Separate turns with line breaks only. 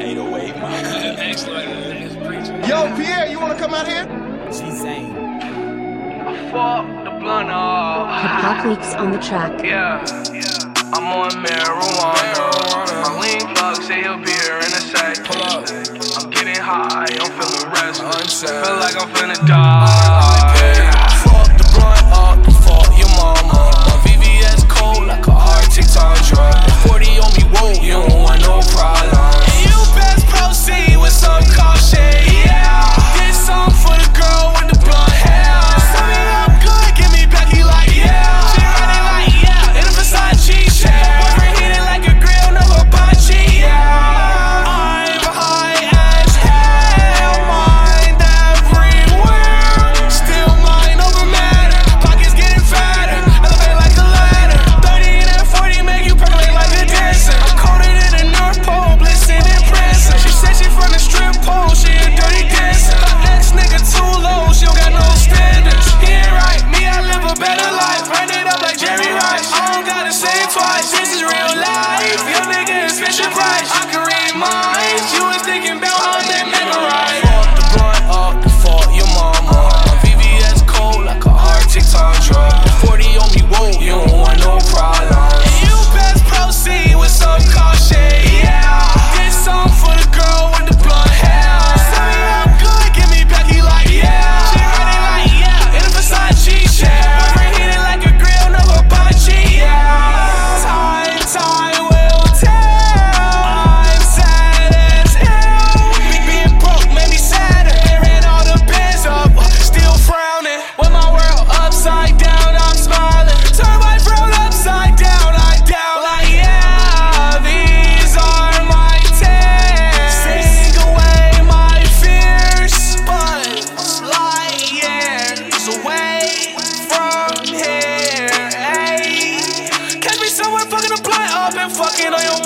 808,
Yo, Pi'erre, you wanna come out here?
G Zane.
Fuck the blunt uh, off.
Hip Hop Leaks on the track.
Yeah, I'm on marijuana. My lean plug say he'll be here in a sec.
Pull up.
I'm getting high, I'm feeling restless. Feel like I'm finna die. fucking on your